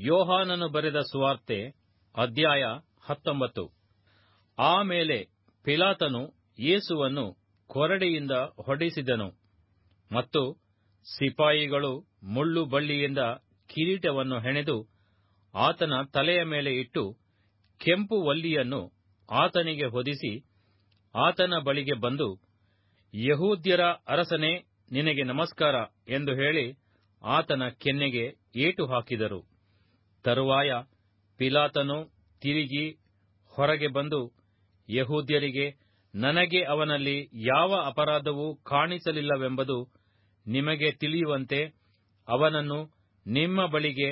ಯೋಹಾನನು ಬರೆದ ಸುವಾರ್ತೆ, ಅಧ್ಯಾಯ ಹತ್ತೊಂಬತ್ತು. ಆಮೇಲೆ ಪಿಲಾತನು ಯೇಸುವನ್ನು ಕೊರಡೆಯಿಂದ ಹೊಡೆಸಿದನು ಮತ್ತು ಸಿಪಾಯಿಗಳು ಮುಳ್ಳು ಬಳ್ಳಿಯಿಂದ ಕಿರೀಟವನ್ನು ಹೆಣೆದು ಆತನ ತಲೆಯ ಮೇಲೆ ಇಟ್ಟು ಕೆಂಪು ವಲ್ಲಿಯನ್ನು ಆತನಿಗೆ ಹೊದಿಸಿ ಆತನ ಬಳಿಗೆ ಬಂದು, ಯಹೂದ್ಯರ ಅರಸನೇ, ನಿನಗೆ ನಮಸ್ಕಾರ ಎಂದು ಹೇಳಿ ಆತನ ಕೆನ್ನೆಗೆ ಏಟು ಹಾಕಿದರು. ತರುವಾಯ ಪಿಲಾತನು ತಿರುಗಿ ಹೊರಗೆ ಬಂದು ಯಹೂದ್ಯರಿಗೆ, ನನಗೆ ಅವನಲ್ಲಿ ಯಾವ ಅಪರಾಧವೂ ಕಾಣಿಸಲಿಲ್ಲವೆಂಬುದು ನಿಮಗೆ ತಿಳಿಯುವಂತೆ ಅವನನ್ನು ನಿಮ್ಮ ಬಳಿಗೆ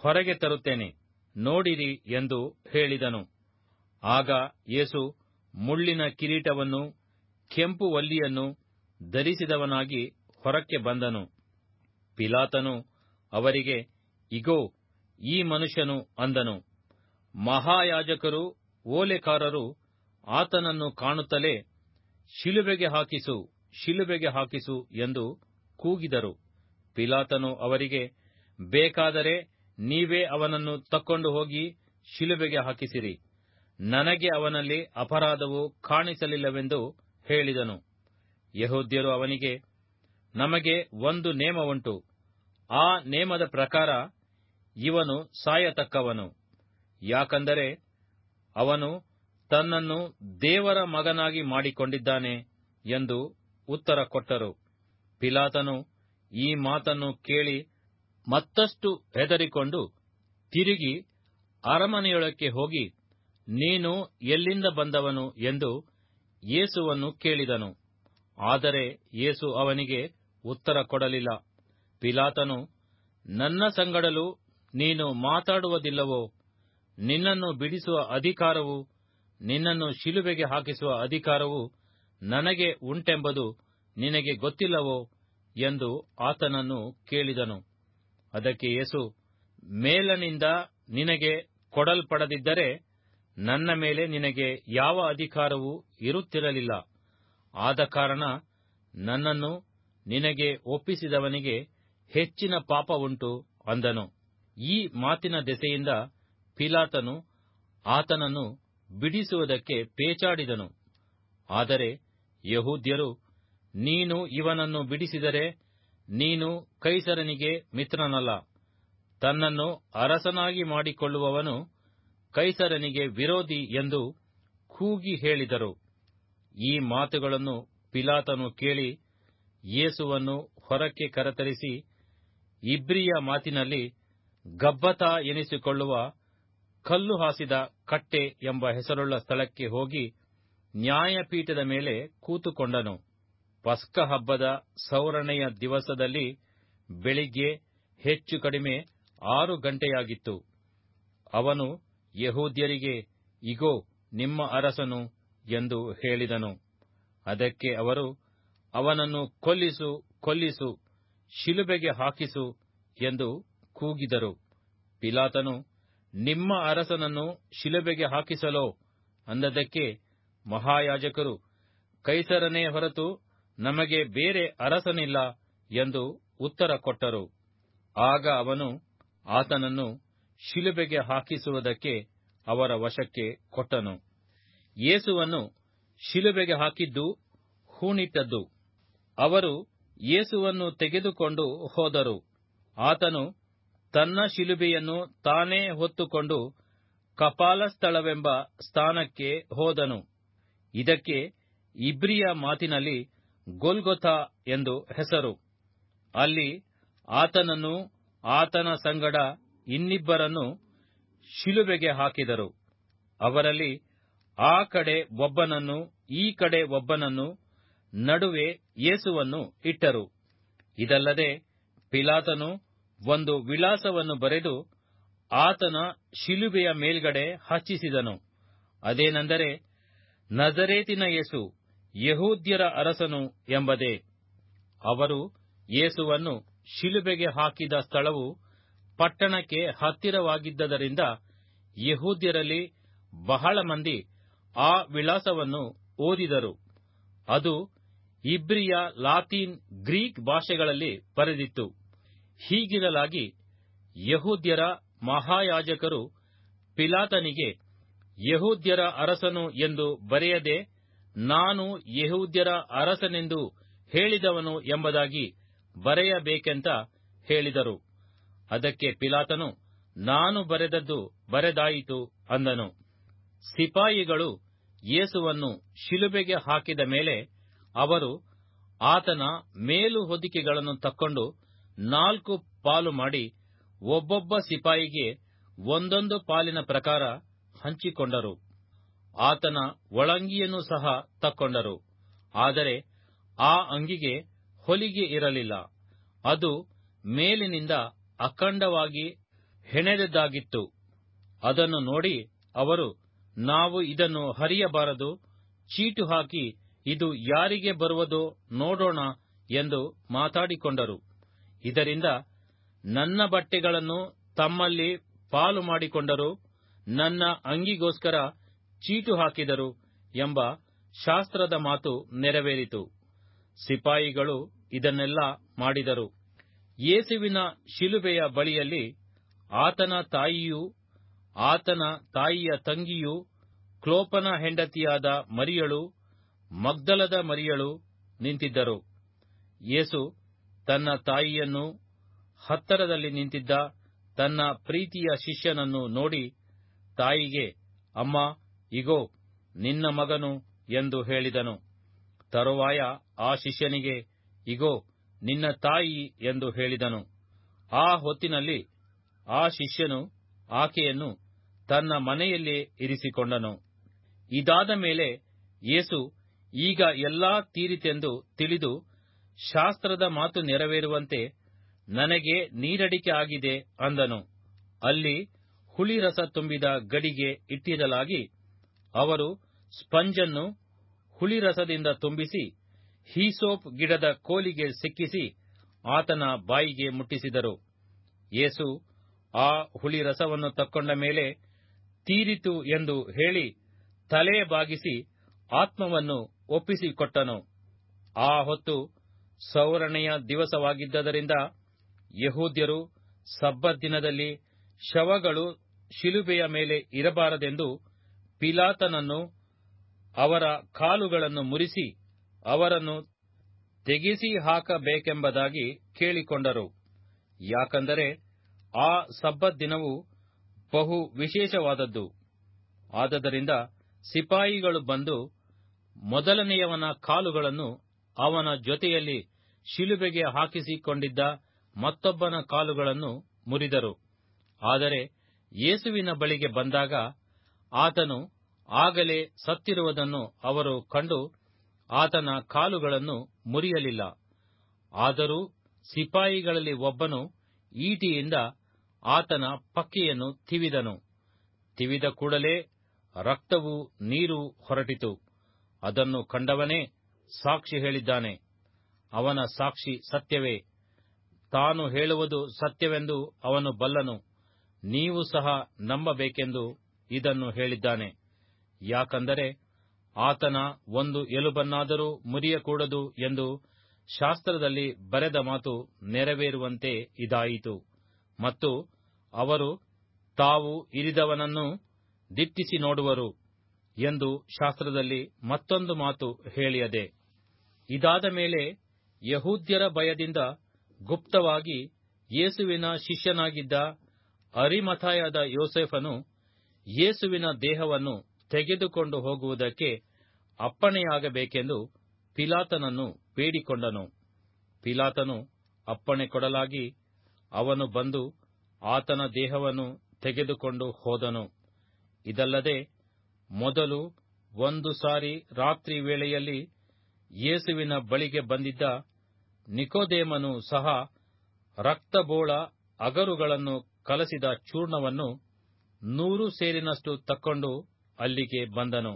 ಹೊರಗೆ ತರುತ್ತೇನೆ, ನೋಡಿರಿ ಎಂದು ಹೇಳಿದನು. ಆಗ ಯೇಸು ಮುಳ್ಳಿನ ಕಿರೀಟವನ್ನು, ಕೆಂಪು ವಲ್ಲಿಯನ್ನು ಧರಿಸಿದವನಾಗಿ ಹೊರಕ್ಕೆ ಬಂದನು. ಪಿಲಾತನು ಅವರಿಗೆ, ಇಗೋ ಈ ಮನುಷ್ಯನು ಅಂದನು. ಮಹಾಯಾಜಕರು, ಓಲೆಕಾರರು ಆತನನ್ನು ಕಾಣುತ್ತಲೇ ಶಿಲುಬೆಗೆ ಹಾಕಿಸು ಶಿಲುಬೆಗೆ ಹಾಕಿಸು ಎಂದು ಕೂಗಿದರು. ಪಿಲಾತನು ಅವರಿಗೆ, ಬೇಕಾದರೆ ನೀವೇ ಅವನನ್ನು ತಕ್ಕೊಂಡು ಹೋಗಿ ಶಿಲುಬೆಗೆ ಹಾಕಿಸಿರಿ. ನನಗೆ ಅವನಲ್ಲಿ ಅಪರಾಧವು ಕಾಣಿಸಲಿಲ್ಲವೆಂದು ಹೇಳಿದನು. ಯಹೋದ್ಯರು ಅವನಿಗೆ, ನಮಗೆ ಒಂದು ನೇಮ ಉಂಟು ಆ ನೇಮದ ಪ್ರಕಾರ ಇವನು ಸಾಯತಕ್ಕವನು. ಯಾಕಂದರೆ ಅವನು ತನ್ನನ್ನು ದೇವರ ಮಗನಾಗಿ ಮಾಡಿಕೊಂಡಿದ್ದಾನೆ ಎಂದು ಉತ್ತರ ಕೊಟ್ಟರು. ಪಿಲಾತನು ಈ ಮಾತನ್ನು ಕೇಳಿ ಮತ್ತಷ್ಟು ಹೆದರಿಕೊಂಡು ತಿರುಗಿ ಅರಮನೆಯೊಳಕ್ಕೆ ಹೋಗಿ, ನೀನು ಎಲ್ಲಿಂದ ಬಂದವನು ಎಂದು ಯೇಸುವನ್ನು ಕೇಳಿದನು. ಆದರೆ ಯೇಸು ಅವನಿಗೆ ಉತ್ತರ ಕೊಡಲಿಲ್ಲ. ಪಿಲಾತನು, ನನ್ನ ಸಂಗಡಲು ನೀನು ಮಾತಾಡುವುದಿಲ್ಲವೋ? ನಿನ್ನನ್ನು ಬಿಡಿಸುವ ಅಧಿಕಾರವು, ನಿನ್ನನ್ನು ಶಿಲುಬೆಗೆ ಹಾಕಿಸುವ ಅಧಿಕಾರವು ನನಗೆ ಉಂಟೆಂಬುದು ನಿನಗೆ ಗೊತ್ತಿಲ್ಲವೋ ಎಂದು ಆತನನ್ನು ಕೇಳಿದನು. ಅದಕ್ಕೆ ಯೇಸು, ಮೇಲನಿಂದ ನಿನಗೆ ಕೊಡಲ್ಪಡದಿದ್ದರೆ ನನ್ನ ಮೇಲೆ ನಿನಗೆ ಯಾವ ಅಧಿಕಾರವೂ ಇರುತ್ತಿರಲಿಲ್ಲ. ಆದ ಕಾರಣ ನನ್ನನ್ನು ನಿನಗೆ ಒಪ್ಪಿಸಿದವನಿಗೆ ಹೆಚ್ಚಿನ ಪಾಪ ಉಂಟು ಅಂದನು. ಈ ಮಾತಿನ ದೆಸೆಯಿಂದ ಪಿಲಾತನು ಆತನನ್ನು ಬಿಡಿಸುವುದಕ್ಕೆ ಪೇಚಾಡಿದನು. ಆದರೆ ಯಹೂದ್ಯರು, ನೀನು ಇವನನ್ನು ಬಿಡಿಸಿದರೆ ನೀನು ಕೈಸರನಿಗೆ ಮಿತ್ರನಲ್ಲ. ತನ್ನನ್ನು ಅರಸನಾಗಿ ಮಾಡಿಕೊಳ್ಳುವವನು ಕೈಸರನಿಗೆ ವಿರೋಧಿ ಎಂದು ಕೂಗಿ ಹೇಳಿದರು. ಈ ಮಾತುಗಳನ್ನು ಪಿಲಾತನು ಕೇಳಿ ಯೇಸುವನ್ನು ಹೊರಕ್ಕೆ ಕರೆತರಿಸಿ ಇಬ್ರಿಯ ಮಾತಿನಲ್ಲಿ ಗಬ್ಬತಾ ಎನಿಸಿಕೊಳ್ಳುವ ಕಲ್ಲು ಹಾಸಿದ ಕಟ್ಟೆ ಎಂಬ ಹೆಸರುಳ್ಳ ಸ್ಥಳಕ್ಕೆ ಹೋಗಿ ನ್ಯಾಯಪೀಠದ ಮೇಲೆ ಕೂತುಕೊಂಡನು. ಪಸ್ಕ ಹಬ್ಬದ ಸೌರಣೆಯ ದಿವಸದಲ್ಲಿ ಬೆಳಿಗ್ಗೆ ಹೆಚ್ಚು ಕಡಿಮೆ ಆರು ಗಂಟೆಯಾಗಿತ್ತು. ಅವನು ಯಹೂದ್ಯರಿಗೆ, ಇಗೋ, ನಿಮ್ಮ ಅರಸನು ಎಂದು ಹೇಳಿದನು. ಅದಕ್ಕೆ ಅವರು, ಅವನನ್ನು ಕೊಲ್ಲಿಸು ಕೊಲ್ಲಿಸು, ಶಿಲುಬೆಗೆ ಹಾಕಿಸು ಎಂದು ಕೂಗಿದರು. ಪಿಲಾತನು, ನಿಮ್ಮ ಅರಸನನ್ನು ಶಿಲುಬೆಗೆ ಹಾಕಿಸಲೋ? ಅಂದದಕ್ಕೆ ಮಹಾಯಾಜಕರು, ಕೈಸರನೇ ಹೊರತು ನಮಗೆ ಬೇರೆ ಅರಸನಿಲ್ಲ ಎಂದು ಉತ್ತರ ಕೊಟ್ಟರು. ಆಗ ಅವನು ಆತನನ್ನು ಶಿಲುಬೆಗೆ ಹಾಕಿಸುವುದಕ್ಕೆ ಅವರ ವಶಕ್ಕೆ ಕೊಟ್ಟನು. ಯೇಸುವನ್ನು ಶಿಲುಬೆಗೆ ಹಾಕಿದ್ದು ಹೂಣಿಟ್ಟದ್ದು. ಅವರು ಯೇಸುವನ್ನು ತೆಗೆದುಕೊಂಡು ಹೋದರು. ಆತನು ತನ್ನ ಶಿಲುಬೆಯನ್ನು ತಾನೇ ಹೊತ್ತುಕೊಂಡು ಕಪಾಲಸ್ಥಳವೆಂಬ ಸ್ಥಾನಕ್ಕೆ ಹೋದನು. ಇದಕ್ಕೆ ಇಬ್ರಿಯ ಮಾತಿನಲ್ಲಿ ಗೊಲ್ಗೊಥಾ ಎಂದು ಹೆಸರು. ಅಲ್ಲಿ ಆತನನ್ನು ಆತನ ಸಂಗಡ ಇನ್ನಿಬ್ಬರನ್ನು ಶಿಲುಬೆಗೆ ಹಾಕಿದರು. ಅವರಲ್ಲಿ ಆ ಕಡೆ ಒಬ್ಬನನ್ನು, ಈ ಕಡೆ ಒಬ್ಬನನ್ನು ನಡುವೆ ಯೇಸುವನ್ನು ಇಟ್ಟರು. ಇದಲ್ಲದೆ ಪಿಲಾತನು ಒಂದು ವಿಳಾಸವನ್ನು ಬರೆದು ಆತನ ಶಿಲುಬೆಯ ಮೇಲ್ಗಡೆ ಹಚ್ಚಿಸಿದನು. ಅದೇನೆಂದರೆ, ನಜರೇತಿನ ಯೇಸು ಯಹೂದ್ಯರ ಅರಸನು ಎಂಬುದೇ. ಅವರು ಯೇಸುವನ್ನು ಶಿಲುಬೆಗೆ ಹಾಕಿದ ಸ್ಥಳವು ಪಟ್ಟಣಕ್ಕೆ ಹತ್ತಿರವಾಗಿದ್ದರಿಂದ ಯಹೂದ್ಯರಲ್ಲಿ ಬಹಳ ಮಂದಿ ಆ ವಿಳಾಸವನ್ನು ಓದಿದರು. ಅದು ಇಬ್ರಿಯ ಲಾತೀನ್ ಗ್ರೀಕ್ ಭಾಷೆಗಳಲ್ಲಿ ಬರೆದಿತ್ತು. ಹೀಗಿರಲಾಗಿ ಯಹೂದ್ಯರ ಮಹಾಯಾಜಕರು ಪಿಲಾತನಿಗೆ ಯಹೂದ್ಯರ ಅರಸನು ಎಂದು ಬರೆಯದೆ, ನಾನು ಯಹೂದ್ಯರ ಅರಸನೆಂದು ಹೇಳಿದವನು ಎಂಬುದಾಗಿ ಬರೆಯಬೇಕೆಂತ ಹೇಳಿದರು. ಅದಕ್ಕೆ ಪಿಲಾತನು, ನಾನು ಬರೆದದ್ದು ಬರೆದಾಯಿತು ಅಂದನು. ಸಿಪಾಯಿಗಳು ಯೇಸುವನ್ನು ಶಿಲುಬೆಗೆ ಹಾಕಿದ ಮೇಲೆ ಅವರು ಆತನ ಮೇಲು ಹೊದಿಕೆಗಳನ್ನು ತಕ್ಕೊಂಡು ನಾಲ್ಕು ಪಾಲು ಮಾಡಿ ಒಬ್ಬೊಬ್ಬ ಸಿಪಾಯಿಗೆ ಒಂದೊಂದು ಪಾಲಿನ ಪ್ರಕಾರ ಹಂಚಿಕೊಂಡರು. ಆತನ ಒಳಂಗಿಯನ್ನು ಸಹ ತಕ್ಕೊಂಡರು. ಆದರೆ ಆ ಅಂಗಿಗೆ ಹೊಲಿಗೆ ಇರಲಿಲ್ಲ. ಅದು ಮೇಲಿನಿಂದ ಅಖಂಡವಾಗಿ ಹೆಣೆದದ್ದಾಗಿತ್ತು. ಅದನ್ನು ನೋಡಿ ಅವರು, ನಾವು ಇದನ್ನು ಹರಿಯಬಾರದು, ಚೀಟು ಹಾಕಿ ಇದು ಯಾರಿಗೆ ಬರುವುದೋ ನೋಡೋಣ ಎಂದು ಮಾತಾಡಿಕೊಂಡರು. ಇದರಿಂದ ನನ್ನ ಬಟ್ಟೆಗಳನ್ನು ತಮ್ಮಲ್ಲಿ ಪಾಲು ಮಾಡಿಕೊಂಡರು, ನನ್ನ ಅಂಗಿಗೋಸ್ಕರ ಚೀಟು ಹಾಕಿದರು ಎಂಬ ಶಾಸ್ತ್ರದ ಮಾತು ನೆರವೇರಿತು. ಸಿಪಾಯಿಗಳು ಇದನ್ನೆಲ್ಲ ಮಾಡಿದರು. ಯೇಸುವಿನ ಶಿಲುಬೆಯ ಬಳಿಯಲ್ಲಿ ಆತನ ತಾಯಿಯೂ, ಆತನ ತಾಯಿಯ ತಂಗಿಯೂ, ಕ್ಲೋಪನ ಹೆಂಡತಿಯಾದ ಮರಿಯಳು, ಮಗ್ದಲದ ಮರಿಯಳು ನಿಂತಿದ್ದರು. ಯೇಸು ತನ್ನ ತಾಯಿಯನ್ನು ಹತ್ತರದಲ್ಲಿ ನಿಂತಿದ್ದ ತನ್ನ ಪ್ರೀತಿಯ ಶಿಷ್ಯನನ್ನು ನೋಡಿ ತಾಯಿಗೆ, ಅಮ್ಮ, ಇಗೋ, ನಿನ್ನ ಮಗನು ಎಂದು ಹೇಳಿದನು. ತರುವಾಯ ಆ ಶಿಷ್ಯನಿಗೆ, ಇಗೋ, ನಿನ್ನ ತಾಯಿ ಎಂದು ಹೇಳಿದನು. ಆ ಹೊತ್ತಿನಲ್ಲಿ ಆ ಶಿಷ್ಯನು ಆಕೆಯನ್ನು ತನ್ನ ಮನೆಯಲ್ಲೇ ಇರಿಸಿಕೊಂಡನು. ಇದಾದ ಮೇಲೆ ಯೇಸು ಈಗ ಎಲ್ಲಾ ತೀರಿತೆಂದು ತಿಳಿದು ಶಾಸ್ತ್ರದ ಮಾತು ನೆರವೇರುವಂತೆ ನನಗೆ ನೀರಡಿಕೆ ಆಗಿದೆ ಅಂದನು. ಅಲ್ಲಿ ಹುಳಿರಸ ತುಂಬಿದ ಗಡಿಗೆ ಇಟ್ಟಿರಲಾಗಿ ಅವರು ಸ್ಪಂಜನ್ನು ಹುಳಿರಸದಿಂದ ತುಂಬಿಸಿ ಹೀಸೋಪ್ ಗಿಡದ ಕೋಲಿಗೆ ಸಿಕ್ಕಿಸಿ ಆತನ ಬಾಯಿಗೆ ಮುಟ್ಟಿಸಿದರು. ಯೇಸು ಆ ಹುಳಿರಸವನ್ನು ತಕ್ಕೊಂಡ ಮೇಲೆ ತೀರಿತು ಎಂದು ಹೇಳಿ ತಲೆ ಬಾಗಿಸಿ ಆತ್ಮವನ್ನು ಒಪ್ಪಿಸಿಕೊಟ್ಟನು. ಆ ಹೊತ್ತು ಸೌರಣೆಯ ದಿವಸವಾಗಿದ್ದರಿಂದ ಯಹೂದ್ಯರು ಸಬ್ಬತ್ ದಿನದಲ್ಲಿ ಶವಗಳು ಶಿಲುಬೆಯ ಮೇಲೆ ಇರಬಾರದೆಂದು ಪಿಲಾತನನ್ನು ಅವರ ಕಾಲುಗಳನ್ನು ಮುರಿಸಿ ಅವರನ್ನು ತೆಗೆಸಿ ಹಾಕಬೇಕೆಂಬುದಾಗಿ ಕೇಳಿಕೊಂಡರು. ಯಾಕಂದರೆ ಆ ಸಬ್ಬತ್ ದಿನವು ಬಹು ವಿಶೇಷವಾದದ್ದು. ಆದ್ದರಿಂದ ಸಿಪಾಯಿಗಳು ಬಂದು ಮೊದಲನೆಯವನ ಕಾಲುಗಳನ್ನು ಅವನ ಜೊತೆಯಲ್ಲಿ ಶಿಲುಬೆಗೆ ಹಾಕಿಸಿಕೊಂಡಿದ್ದ ಮತ್ತೊಬ್ಬನ ಕಾಲುಗಳನ್ನು ಮುರಿದರು. ಆದರೆ ಯೇಸುವಿನ ಬಳಿಗೆ ಬಂದಾಗ ಆತನು ಆಗಲೇ ಸತ್ತಿರುವುದನ್ನು ಅವರು ಕಂಡು ಆತನ ಕಾಲುಗಳನ್ನು ಮುರಿಯಲಿಲ್ಲ. ಆದರೂ ಸಿಪಾಯಿಗಳಲ್ಲಿ ಒಬ್ಬನು ಈಟಿಯಿಂದ ಆತನ ಪಕ್ಕೆಯನ್ನು ತಿವಿದನು. ತಿವಿದ ಕೂಡಲೇ ರಕ್ತವೂ ನೀರು ಹೊರಟಿತು. ಅದನ್ನು ಕಂಡವನೇ ಸಾಕ್ಷಿ ಹೇಳಿದ್ದಾನೆ. ಅವನ ಸಾಕ್ಷಿ ಸತ್ಯವೇ. ತಾನು ಹೇಳುವುದು ಸತ್ಯವೆಂದು ಅವನು ಬಲ್ಲನು. ನೀವು ಸಹ ನಂಬಬೇಕೆಂದು ಇದನ್ನು ಹೇಳಿದ್ದಾನೆ. ಯಾಕಂದರೆ ಆತನ ಒಂದು ಎಲುಬನ್ನಾದರೂ ಮುರಿಯಕೂಡದು ಎಂದು ಶಾಸ್ತ್ರದಲ್ಲಿ ಬರೆದ ಮಾತು ನೆರವೇರುವಂತೆ ಇದಾಯಿತು. ಮತ್ತು ಅವರು ತಾವು ಇರಿದವನನ್ನು ದಿಟ್ಟಿಸಿ ನೋಡುವರು ಎಂದು ಶಾಸ್ತ್ರದಲ್ಲಿ ಮತ್ತೊಂದು ಮಾತು ಹೇಳಿಯದೆ. ಇದಾದ ಮೇಲೆ ಯಹೂದ್ಯರ ಭಯದಿಂದ ಗುಪ್ತವಾಗಿ ಯೇಸುವಿನ ಶಿಷ್ಯನಾಗಿದ್ದ ಅರಿಮಥಾಯದ ಯೋಸೆಫನು ಯೇಸುವಿನ ದೇಹವನ್ನು ತೆಗೆದುಕೊಂಡು ಹೋಗುವುದಕ್ಕೆ ಅಪ್ಪಣೆಯಾಗಬೇಕೆಂದು ಪಿಲಾತನನ್ನು ಬೇಡಿಕೊಂಡನು. ಪಿಲಾತನು ಅಪ್ಪಣೆ ಕೊಡಲಾಗಿ ಅವನು ಬಂದು ಆತನ ದೇಹವನ್ನು ತೆಗೆದುಕೊಂಡು ಹೋದನು. ಇದಲ್ಲದೆ ಮೊದಲು ಒಂದು ಸಾರಿ ರಾತ್ರಿ ವೇಳೆಯಲ್ಲಿ ಯೇಸುವಿನ ಬಳಿಗೆ ಬಂದಿದ್ದ ನಿಕೋದೇಮನು ಸಹ ರಕ್ತಬೋಳ ಅಗರುಗಳನ್ನು ಕಲಸಿದ ಚೂರ್ಣವನ್ನು ನೂರು ಸೇರಿನಷ್ಟು ತಕ್ಕೊಂಡು ಅಲ್ಲಿಗೆ ಬಂದನು.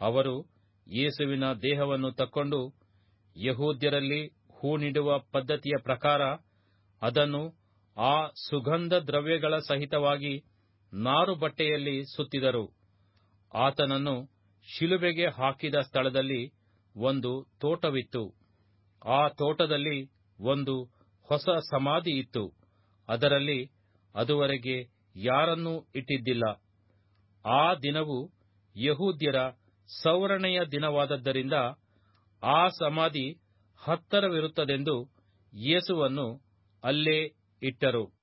ಅವರು ಯೇಸುವಿನ ದೇಹವನ್ನು ತಕ್ಕೊಂಡು ಯಹೂದ್ಯರಲ್ಲಿ ನೀಡುವ ಪದ್ಧತಿಯ ಪ್ರಕಾರ ಅದನ್ನು ಆ ಸುಗಂಧ ದ್ರವ್ಯಗಳ ಸಹಿತವಾಗಿ ನಾರು ಬಟ್ಟೆಯಲ್ಲಿ ಸುತ್ತಿದರು. ಆತನನ್ನು ಶಿಲುಬೆಗೆ ಹಾಕಿದ ಸ್ಥಳದಲ್ಲಿ ಒಂದು ತೋಟವಿತ್ತು. ಆ ತೋಟದಲ್ಲಿ ಒಂದು ಹೊಸ ಸಮಾಧಿ ಇತ್ತು. ಅದರಲ್ಲಿ ಅದುವರೆಗೆ ಯಾರನ್ನೂ ಇಟ್ಟಿದ್ದಿಲ್ಲ. ಆ ದಿನವು ಯಹೂದ್ಯರ ಸೌರಣೆಯ ದಿನವಾದದ್ದರಿಂದ ಆ ಸಮಾಧಿ ಹತ್ತರವಿರುತ್ತದೆಂದು ಯೇಸುವನ್ನು ಅಲ್ಲೇ ಇಟ್ಟರು.